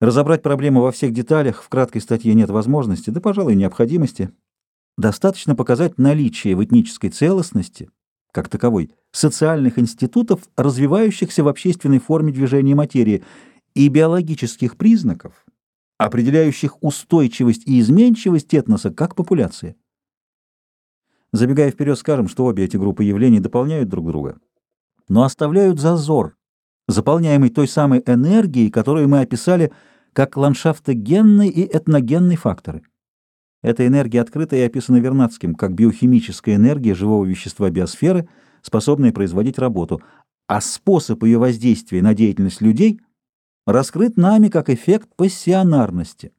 Разобрать проблему во всех деталях в краткой статье нет возможности, да, пожалуй, необходимости. Достаточно показать наличие в этнической целостности, как таковой, социальных институтов, развивающихся в общественной форме движения материи, и биологических признаков, определяющих устойчивость и изменчивость этноса как популяции. Забегая вперед, скажем, что обе эти группы явлений дополняют друг друга, но оставляют зазор, заполняемый той самой энергией, которую мы описали как ландшафтогенный и этногенный факторы. Эта энергия открыта и описана Вернадским как биохимическая энергия живого вещества биосферы, способная производить работу, а способ ее воздействия на деятельность людей раскрыт нами как эффект пассионарности.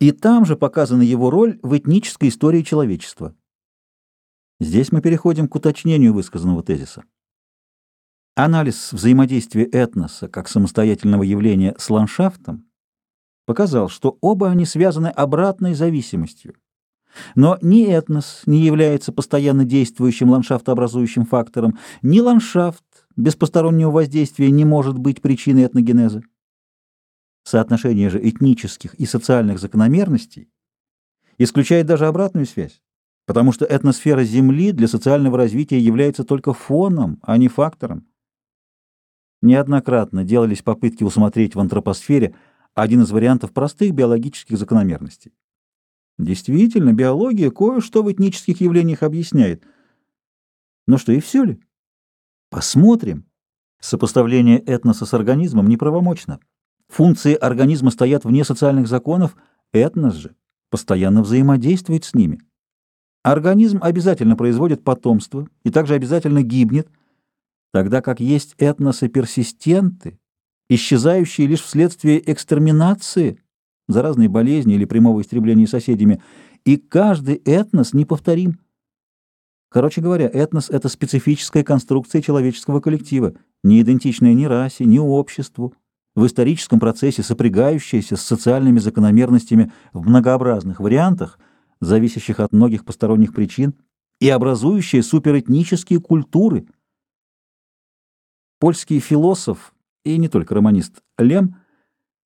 И там же показана его роль в этнической истории человечества. Здесь мы переходим к уточнению высказанного тезиса. Анализ взаимодействия этноса как самостоятельного явления с ландшафтом показал, что оба они связаны обратной зависимостью. Но ни этнос не является постоянно действующим ландшафтообразующим фактором, ни ландшафт без постороннего воздействия не может быть причиной этногенеза. Соотношение же этнических и социальных закономерностей исключает даже обратную связь, потому что этносфера Земли для социального развития является только фоном, а не фактором. Неоднократно делались попытки усмотреть в антропосфере один из вариантов простых биологических закономерностей. Действительно, биология кое-что в этнических явлениях объясняет. Но что, и все ли? Посмотрим. Сопоставление этноса с организмом неправомочно. Функции организма стоят вне социальных законов, этнос же постоянно взаимодействует с ними. Организм обязательно производит потомство и также обязательно гибнет, тогда как есть этносы персистенты, исчезающие лишь вследствие экстерминации, заразной болезни или прямого истребления соседями, и каждый этнос неповторим. Короче говоря, этнос — это специфическая конструкция человеческого коллектива, не идентичная ни расе, ни обществу, в историческом процессе сопрягающаяся с социальными закономерностями в многообразных вариантах, зависящих от многих посторонних причин, и образующая суперэтнические культуры — Польский философ и не только романист Лем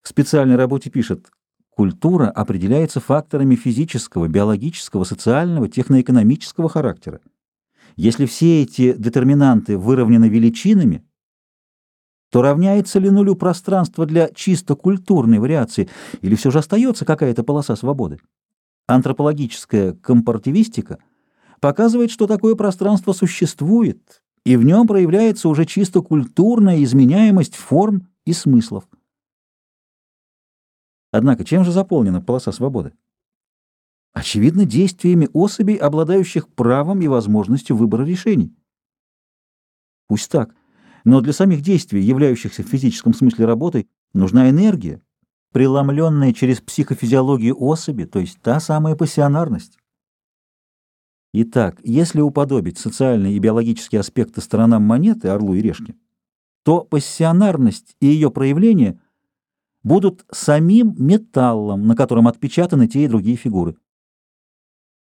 в специальной работе пишет «Культура определяется факторами физического, биологического, социального, техноэкономического характера. Если все эти детерминанты выровнены величинами, то равняется ли нулю пространство для чисто культурной вариации, или все же остается какая-то полоса свободы? Антропологическая компартивистика показывает, что такое пространство существует, и в нем проявляется уже чисто культурная изменяемость форм и смыслов. Однако чем же заполнена полоса свободы? Очевидно, действиями особей, обладающих правом и возможностью выбора решений. Пусть так, но для самих действий, являющихся в физическом смысле работой, нужна энергия, преломленная через психофизиологию особи, то есть та самая пассионарность. Итак, если уподобить социальные и биологические аспекты сторонам монеты, орлу и решке, то пассионарность и ее проявление будут самим металлом, на котором отпечатаны те и другие фигуры.